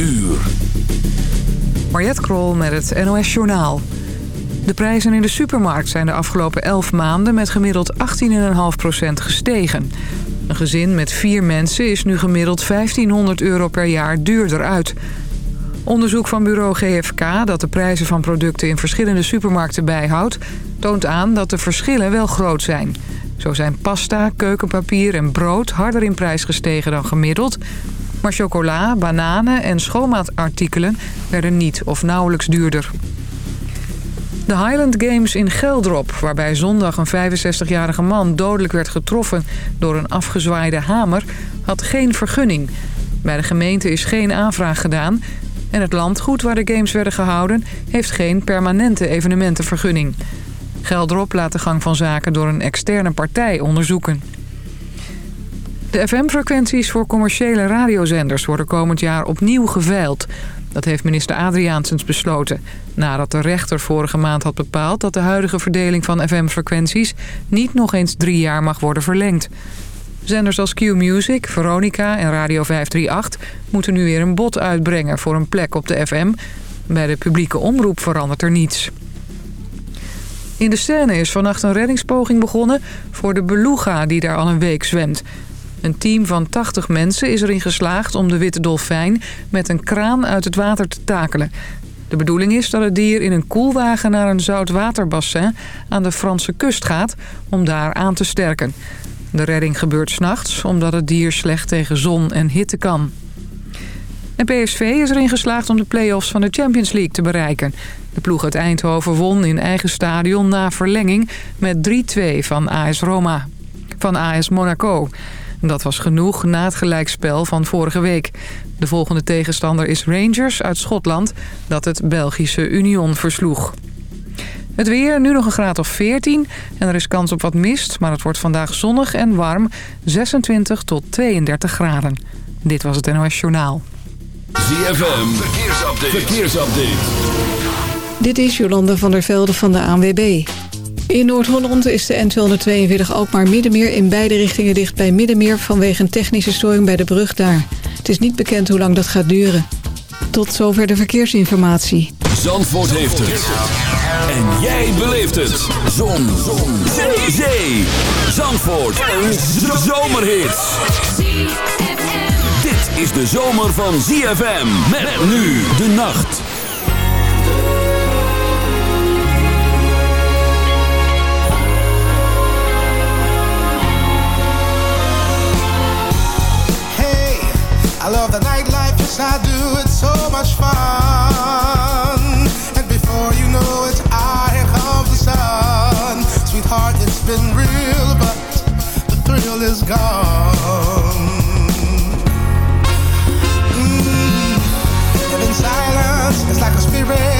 uur. Mariette Krol met het NOS Journaal. De prijzen in de supermarkt zijn de afgelopen 11 maanden met gemiddeld 18,5% gestegen. Een gezin met vier mensen is nu gemiddeld 1500 euro per jaar duurder uit. Onderzoek van bureau GFK dat de prijzen van producten in verschillende supermarkten bijhoudt... toont aan dat de verschillen wel groot zijn. Zo zijn pasta, keukenpapier en brood harder in prijs gestegen dan gemiddeld... maar chocola, bananen en schoonmaatartikelen werden niet of nauwelijks duurder. De Highland Games in Geldrop, waarbij zondag een 65-jarige man dodelijk werd getroffen door een afgezwaaide hamer, had geen vergunning. Bij de gemeente is geen aanvraag gedaan en het landgoed waar de games werden gehouden heeft geen permanente evenementenvergunning. Geldrop laat de gang van zaken door een externe partij onderzoeken. De FM-frequenties voor commerciële radiozenders worden komend jaar opnieuw geveild. Dat heeft minister Adriaansens besloten. Nadat de rechter vorige maand had bepaald dat de huidige verdeling van FM-frequenties... niet nog eens drie jaar mag worden verlengd. Zenders als Q-Music, Veronica en Radio 538 moeten nu weer een bod uitbrengen voor een plek op de FM. Bij de publieke omroep verandert er niets. In de Seine is vannacht een reddingspoging begonnen voor de beluga die daar al een week zwemt. Een team van 80 mensen is erin geslaagd om de witte dolfijn met een kraan uit het water te takelen. De bedoeling is dat het dier in een koelwagen naar een zoutwaterbassin aan de Franse kust gaat om daar aan te sterken. De redding gebeurt s'nachts omdat het dier slecht tegen zon en hitte kan. En PSV is erin geslaagd om de play-offs van de Champions League te bereiken. De ploeg uit Eindhoven won in eigen stadion na verlenging met 3-2 van AS Roma. Van AS Monaco. Dat was genoeg na het gelijkspel van vorige week. De volgende tegenstander is Rangers uit Schotland... dat het Belgische Union versloeg. Het weer, nu nog een graad of 14 en er is kans op wat mist... maar het wordt vandaag zonnig en warm, 26 tot 32 graden. Dit was het NOS Journaal. ZFM, verkeersupdate. verkeersupdate. Dit is Jolanda van der Velde van de ANWB. In Noord-Holland is de N242 ook maar Middenmeer in beide richtingen dicht bij Middenmeer... vanwege een technische storing bij de brug daar. Het is niet bekend hoe lang dat gaat duren. Tot zover de verkeersinformatie. Zandvoort heeft het. En jij beleeft het. Zon. Zon. Zandvoort. Een zomerhit. Dit is de zomer van ZFM. Met nu de nacht. I love the nightlife, yes I do, it's so much fun. And before you know it, ah, here comes the sun. Sweetheart, it's been real, but the thrill is gone. Mm. And in silence, it's like a spirit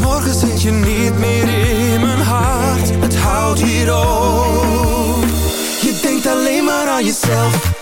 Morgen zit je niet meer in mijn hart. Het houdt hier op. Je denkt alleen maar aan jezelf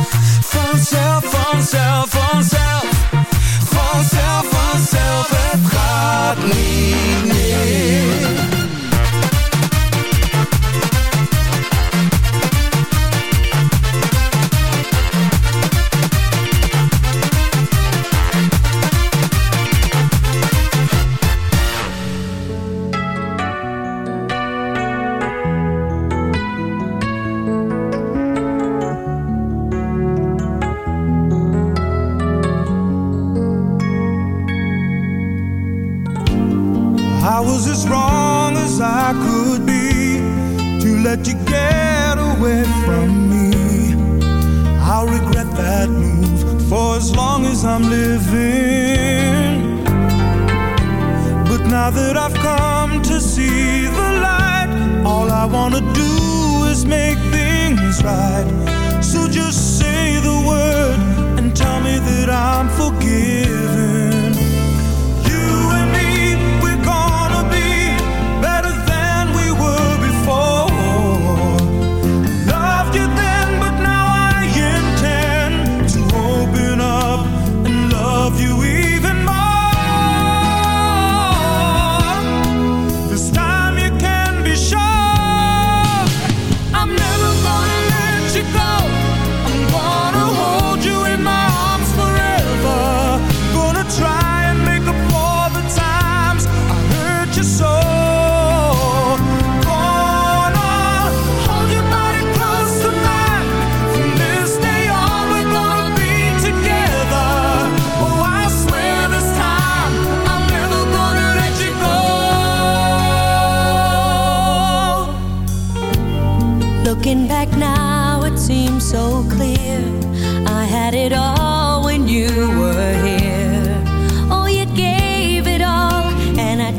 need me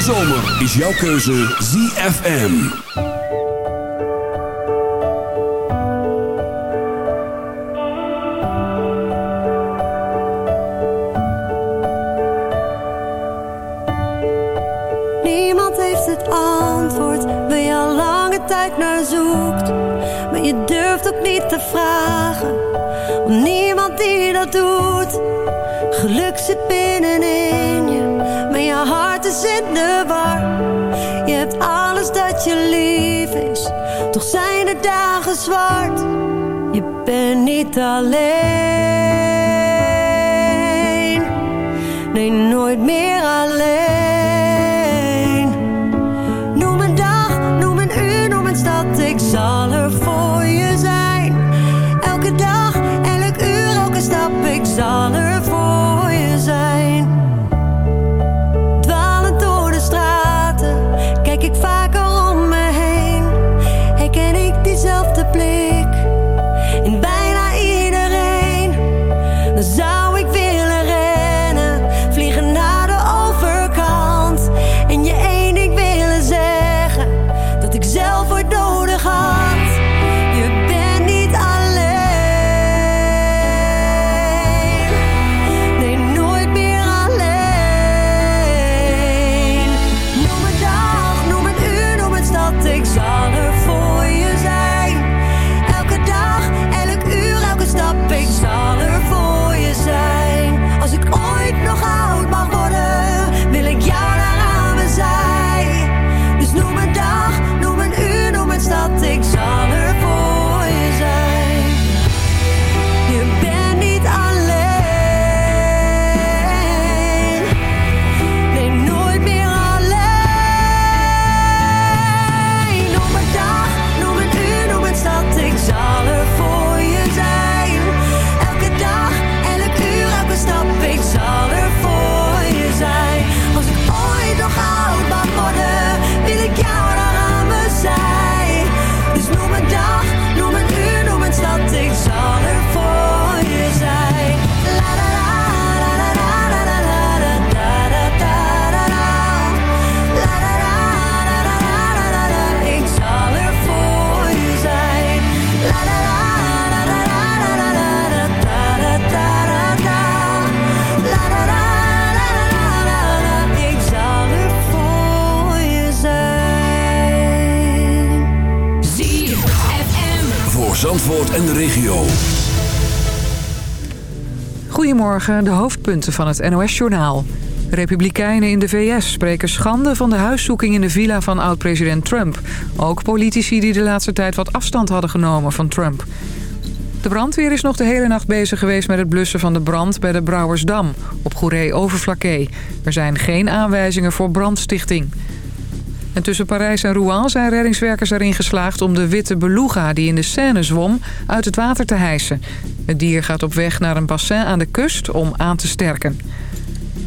de zomer is jouw keuze ZFM. Niemand heeft het antwoord waar je al lange tijd naar zoekt. Maar je durft ook niet te vragen, want niemand die dat doet. Geluk zit binnenin je, maar je hart je hebt alles dat je lief is, toch zijn de dagen zwart. Je bent niet alleen, nee nooit meer alleen. De hoofdpunten van het NOS-journaal. Republikeinen in de VS spreken schande van de huiszoeking in de villa van oud-president Trump. Ook politici die de laatste tijd wat afstand hadden genomen van Trump. De brandweer is nog de hele nacht bezig geweest met het blussen van de brand bij de Brouwersdam op Goeree-Overflakkee. Er zijn geen aanwijzingen voor brandstichting. En tussen Parijs en Rouen zijn reddingswerkers erin geslaagd om de witte beluga die in de Seine zwom uit het water te hijsen. Het dier gaat op weg naar een bassin aan de kust om aan te sterken.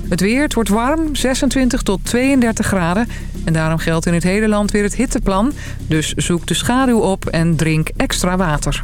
Het weer, het wordt warm, 26 tot 32 graden. En daarom geldt in het hele land weer het hitteplan. Dus zoek de schaduw op en drink extra water.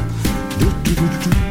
do do do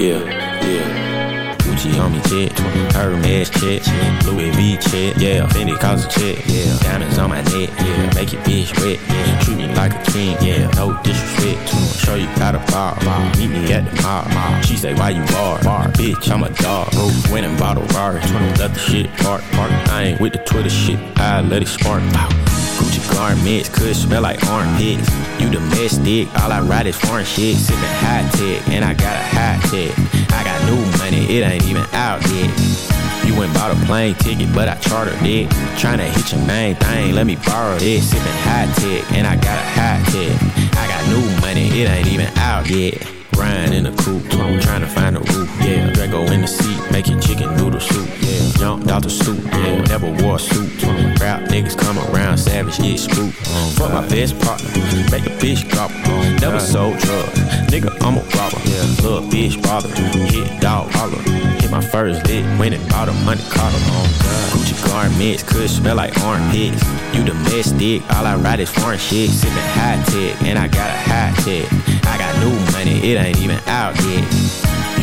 Yeah, yeah. Gucci on me check, Hermes check, Louis V check, yeah, Fendi cause a check, yeah, diamonds on my neck, yeah, make your bitch wet, yeah, treat me like a king, yeah, no disrespect, show you how to bar, bar, meet me at the bar, mall. She say why you bar, bar, bitch, I'm a dog, bro, went and bought Rari, let the shit park, park, I ain't with the Twitter shit, I let it spark, pow. Gucci garments could smell like armpits. You domestic, all I ride is foreign shit. Sipping high tech, and I got a high tech. I got new money, it ain't even out yet. You went bought a plane ticket, but I chartered it. Tryna hit your main thing, let me borrow this. Sipping high tech, and I got a high tech. I got new money, it ain't even out yet. Grind in a coupe, trying to find a roof, yeah. Drago in the seat, making chicken noodle soup, yeah. Jumped out the stoop, yeah. Never wore a suit. Rap niggas come around, savage, yeah, spook. Fuck my best partner, make a bitch gobble. Never sold drugs, nigga, I'm a robber. Yeah. Little bitch bother, hit dog holler. Hit my first lick, went and bought a money collar. Oh, Gucci garments could smell like armpits. You domestic, all I ride is foreign shit. Sipping high tech, and I got a high tech. I got new money, it ain't even out yet.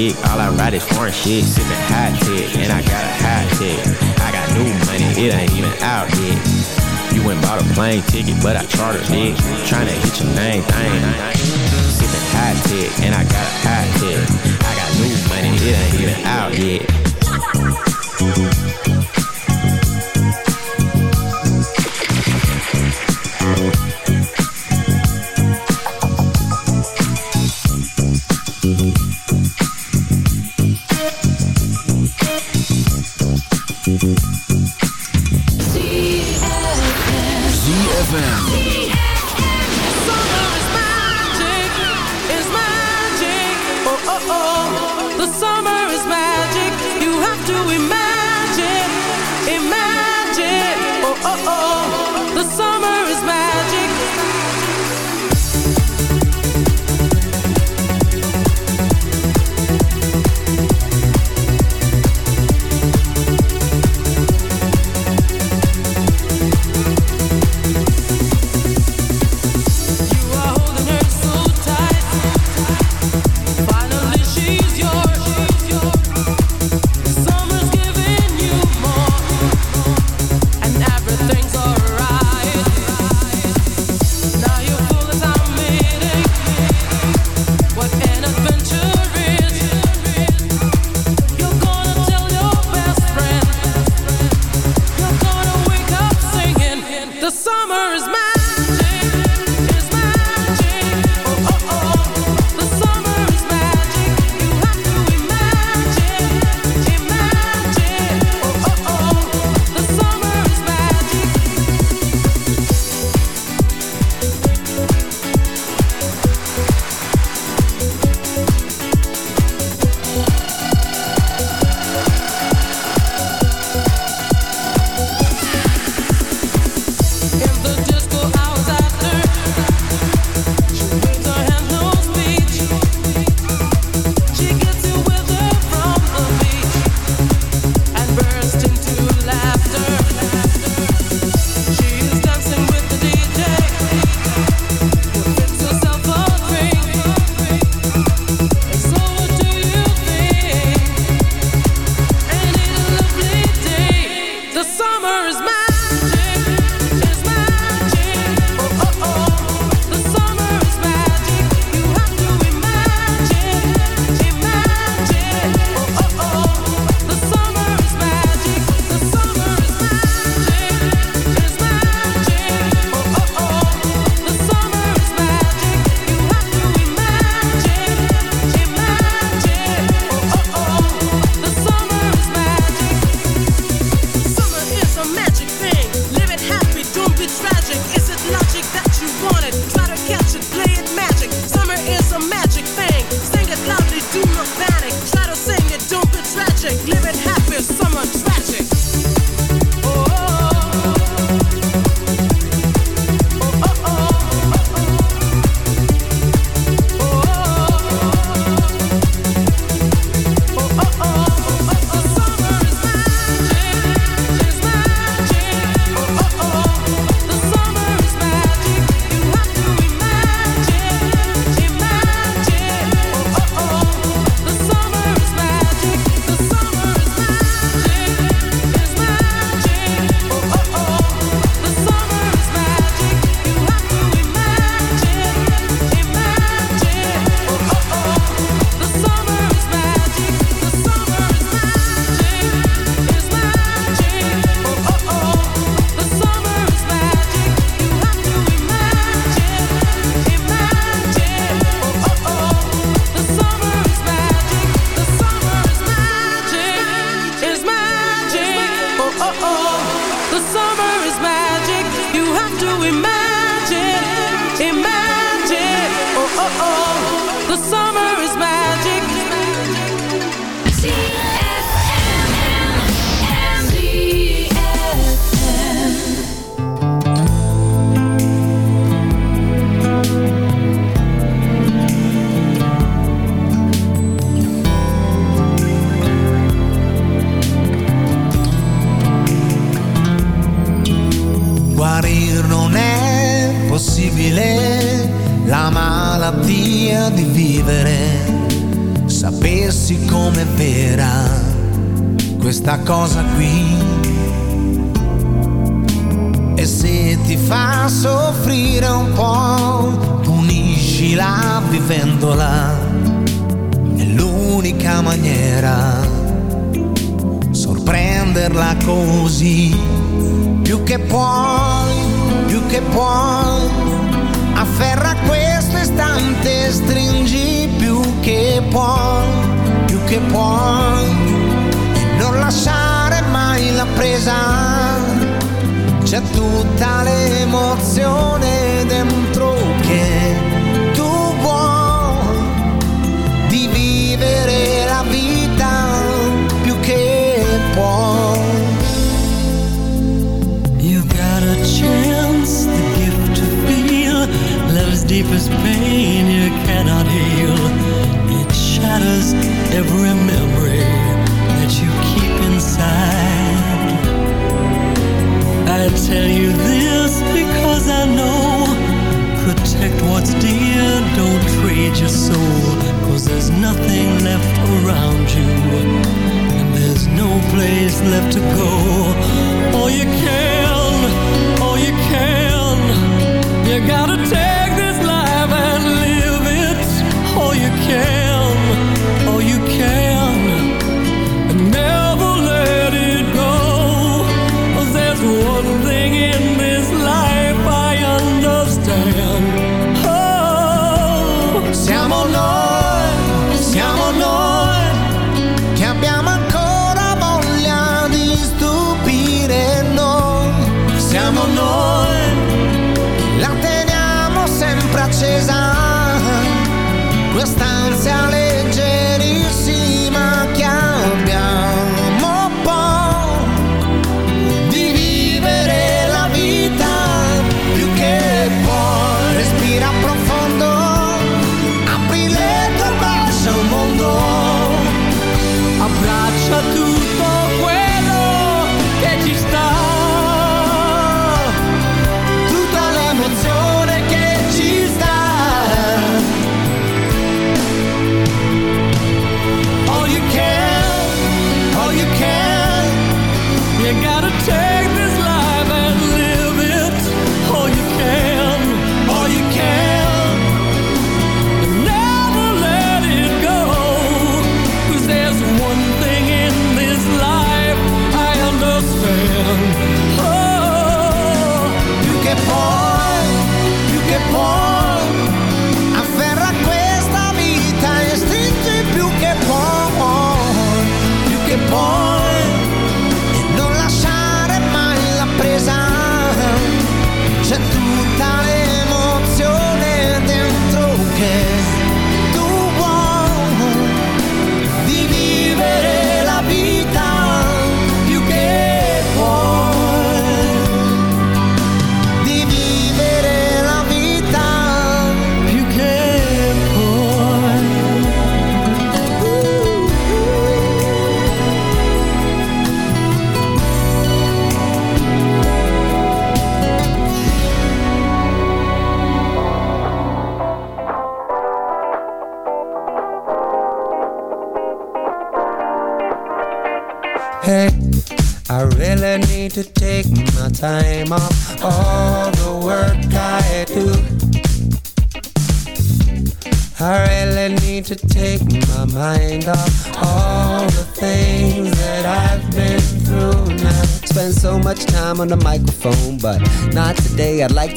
Domestic, all I ride is foreign shit. Sipping hot tech, and I got a hot tech. I got new money, it ain't even out yet. You went bought a plane ticket, but I chartered it. Tryna hit your name thing. Sipping hot tech, and I got a hot tech. I got new money, it ain't even out yet.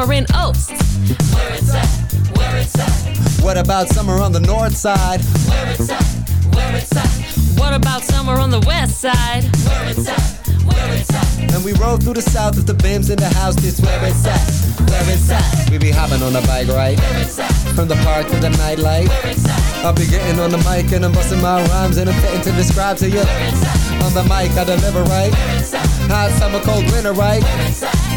Summer in Oast? Where it's at, where it's at, What about summer on the north side? where it's at, where it's at, What about summer on the west side? where it's at, where it's at. And we rode through the south with the bims in the house, this where it's at, where it's at. We be hopping on a bike ride, from the park to the nightlife. I'll be getting on the mic and I'm busting my rhymes and I'm fitting to describe to you. On the mic, I deliver right. Hot summer, cold winter, right?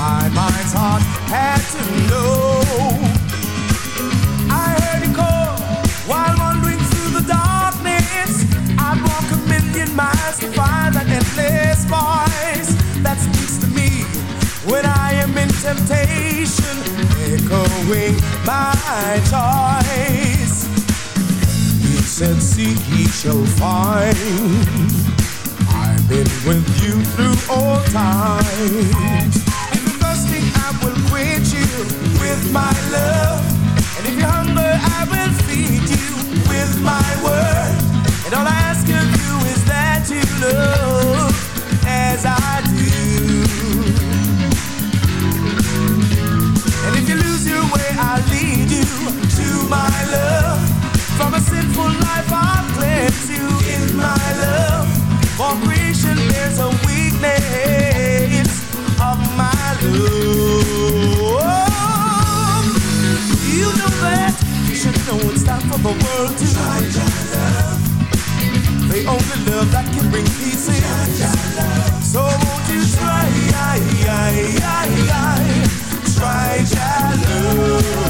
My mind's heart had to know. I heard you call while wandering through the darkness. I'd walk a million miles to find that endless voice that speaks to me when I am in temptation, echoing my choice. He said, Seek, ye shall find. I've been with you through all times. With my love. And if you're hungry, I will feed you with my word. And all I ask of you is that you love as I do. And if you lose your way, I'll lead you to my love. From a sinful life, I'll cleanse you in my love. For creation, there's a weakness of my love. For the world to try love. The only love that can bring peace in. So won't you try, try your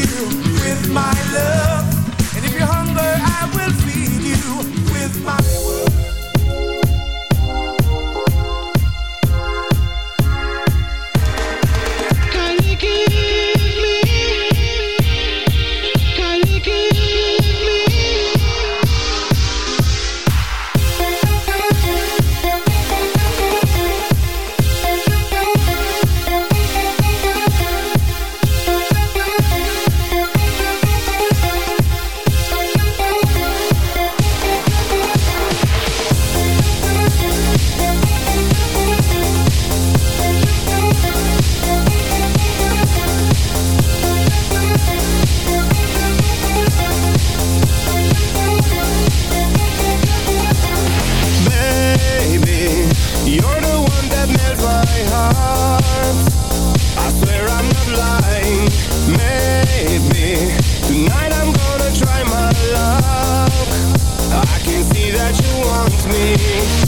With my love. And if you're hungry, I will feed you with my me.